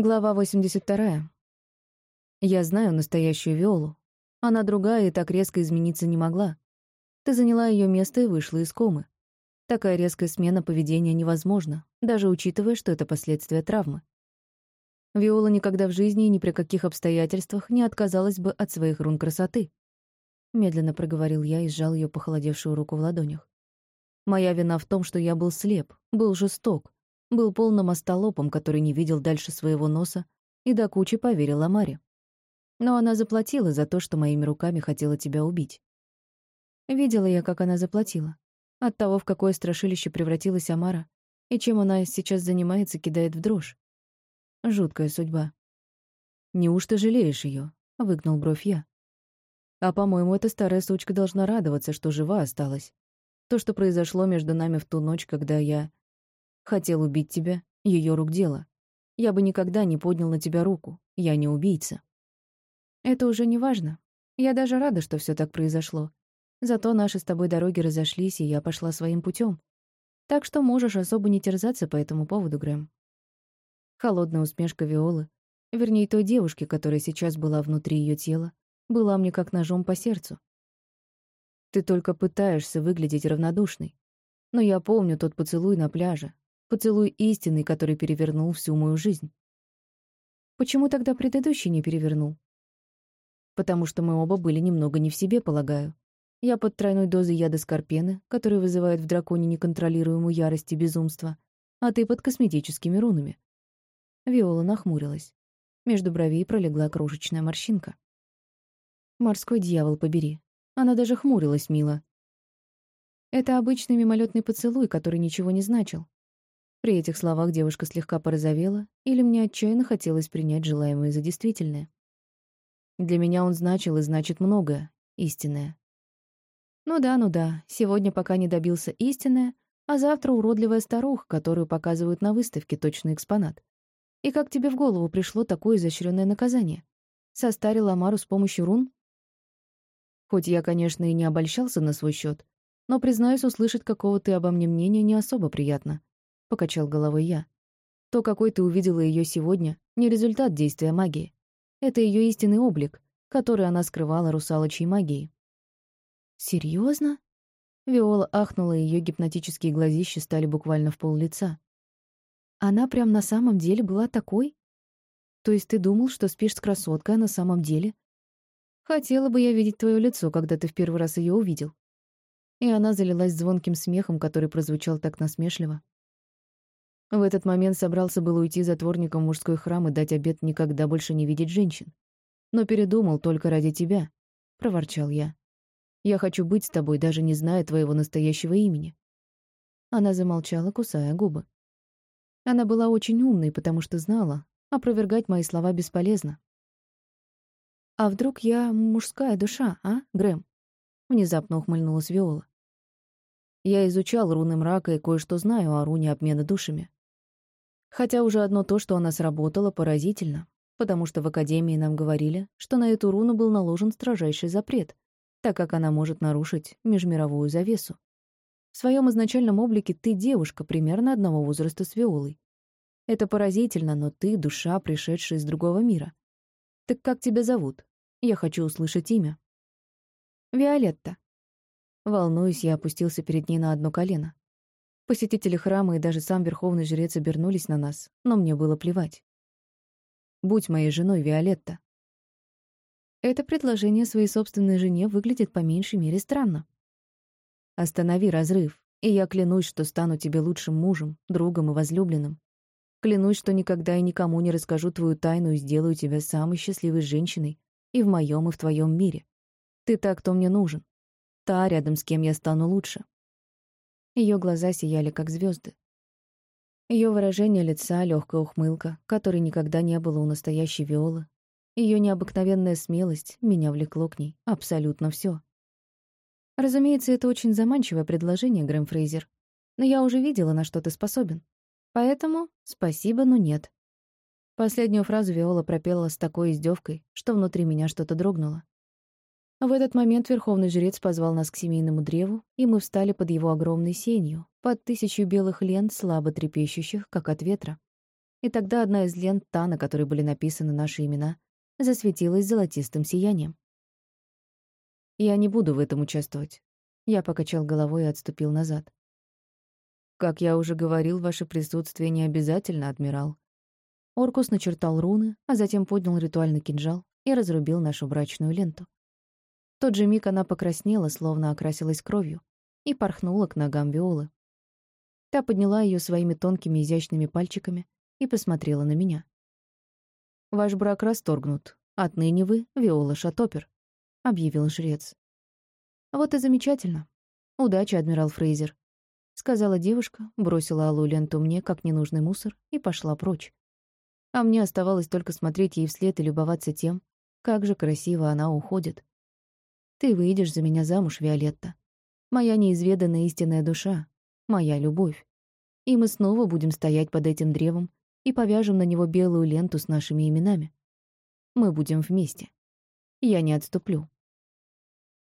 Глава 82. Я знаю настоящую Виолу. Она другая и так резко измениться не могла. Ты заняла ее место и вышла из комы. Такая резкая смена поведения невозможна, даже учитывая, что это последствия травмы. Виола никогда в жизни и ни при каких обстоятельствах не отказалась бы от своих рун красоты. Медленно проговорил я и сжал ее похолодевшую руку в ладонях. Моя вина в том, что я был слеп, был жесток, был полным остолопом, который не видел дальше своего носа и до кучи поверил Амаре. Но она заплатила за то, что моими руками хотела тебя убить. Видела я, как она заплатила. От того, в какое страшилище превратилась Амара, и чем она сейчас занимается, кидает в дрожь. Жуткая судьба. «Неужто жалеешь ее? выгнул бровь я. «А, по-моему, эта старая сучка должна радоваться, что жива осталась. То, что произошло между нами в ту ночь, когда я Хотел убить тебя, ее рук дело. Я бы никогда не поднял на тебя руку. Я не убийца. Это уже не важно. Я даже рада, что все так произошло. Зато наши с тобой дороги разошлись, и я пошла своим путем. Так что можешь особо не терзаться по этому поводу, Грэм. Холодная усмешка Виолы, вернее, той девушки, которая сейчас была внутри ее тела, была мне как ножом по сердцу. Ты только пытаешься выглядеть равнодушной. Но я помню тот поцелуй на пляже, Поцелуй истинный, который перевернул всю мою жизнь. Почему тогда предыдущий не перевернул? Потому что мы оба были немного не в себе, полагаю. Я под тройной дозой яда скорпены, который вызывает в драконе неконтролируемую ярость и безумство, а ты под косметическими рунами. Виола нахмурилась. Между бровей пролегла крошечная морщинка. Морской дьявол побери. Она даже хмурилась мило. Это обычный мимолетный поцелуй, который ничего не значил. При этих словах девушка слегка порозовела, или мне отчаянно хотелось принять желаемое за действительное. Для меня он значил и значит многое, истинное. Ну да, ну да, сегодня пока не добился истинное, а завтра уродливая старуха, которую показывают на выставке точный экспонат. И как тебе в голову пришло такое изощренное наказание? Состарил Амару с помощью рун? Хоть я, конечно, и не обольщался на свой счет, но, признаюсь, услышать какого ты обо мне мнения не особо приятно. — покачал головой я. «То, какой ты увидела ее сегодня, не результат действия магии. Это ее истинный облик, который она скрывала русалочьей магией». Серьезно? Виола ахнула, и ее гипнотические глазища стали буквально в пол лица. «Она прям на самом деле была такой? То есть ты думал, что спишь с красоткой, а на самом деле? Хотела бы я видеть твое лицо, когда ты в первый раз ее увидел». И она залилась звонким смехом, который прозвучал так насмешливо. В этот момент собрался было уйти затворником в мужской храм и дать обет никогда больше не видеть женщин. Но передумал только ради тебя, — проворчал я. Я хочу быть с тобой, даже не зная твоего настоящего имени. Она замолчала, кусая губы. Она была очень умной, потому что знала, опровергать мои слова бесполезно. «А вдруг я мужская душа, а, Грэм?» Внезапно ухмыльнулась Виола. «Я изучал руны мрака и кое-что знаю о руне обмена душами. Хотя уже одно то, что она сработала, поразительно, потому что в Академии нам говорили, что на эту руну был наложен строжайший запрет, так как она может нарушить межмировую завесу. В своем изначальном облике ты девушка примерно одного возраста с Виолой. Это поразительно, но ты — душа, пришедшая из другого мира. Так как тебя зовут? Я хочу услышать имя. Виолетта. Волнуюсь, я опустился перед ней на одно колено. Посетители храма и даже сам верховный жрец обернулись на нас, но мне было плевать. «Будь моей женой, Виолетта». Это предложение своей собственной жене выглядит по меньшей мере странно. «Останови разрыв, и я клянусь, что стану тебе лучшим мужем, другом и возлюбленным. Клянусь, что никогда и никому не расскажу твою тайну и сделаю тебя самой счастливой женщиной и в моем, и в твоем мире. Ты та, кто мне нужен. Та, рядом с кем я стану лучше. Ее глаза сияли, как звезды. Ее выражение лица, легкая ухмылка, которой никогда не было у настоящей Виолы. Ее необыкновенная смелость меня влекло к ней. Абсолютно все. Разумеется, это очень заманчивое предложение, Грэм Фрейзер. Но я уже видела, на что ты способен. Поэтому спасибо, но нет. Последнюю фразу Виола пропела с такой издевкой, что внутри меня что-то дрогнуло. В этот момент верховный жрец позвал нас к семейному древу, и мы встали под его огромной сенью, под тысячу белых лент, слабо трепещущих, как от ветра. И тогда одна из лент, та, на которой были написаны наши имена, засветилась золотистым сиянием. «Я не буду в этом участвовать». Я покачал головой и отступил назад. «Как я уже говорил, ваше присутствие не обязательно, адмирал». Оркус начертал руны, а затем поднял ритуальный кинжал и разрубил нашу брачную ленту. Тот же миг она покраснела, словно окрасилась кровью, и порхнула к ногам Виолы. Та подняла ее своими тонкими изящными пальчиками и посмотрела на меня. «Ваш брак расторгнут. Отныне вы Виола Шатопер», — объявил жрец. «Вот и замечательно. Удачи, адмирал Фрейзер», — сказала девушка, бросила алую ленту мне, как ненужный мусор, и пошла прочь. А мне оставалось только смотреть ей вслед и любоваться тем, как же красиво она уходит. «Ты выйдешь за меня замуж, Виолетта. Моя неизведанная истинная душа, моя любовь. И мы снова будем стоять под этим древом и повяжем на него белую ленту с нашими именами. Мы будем вместе. Я не отступлю.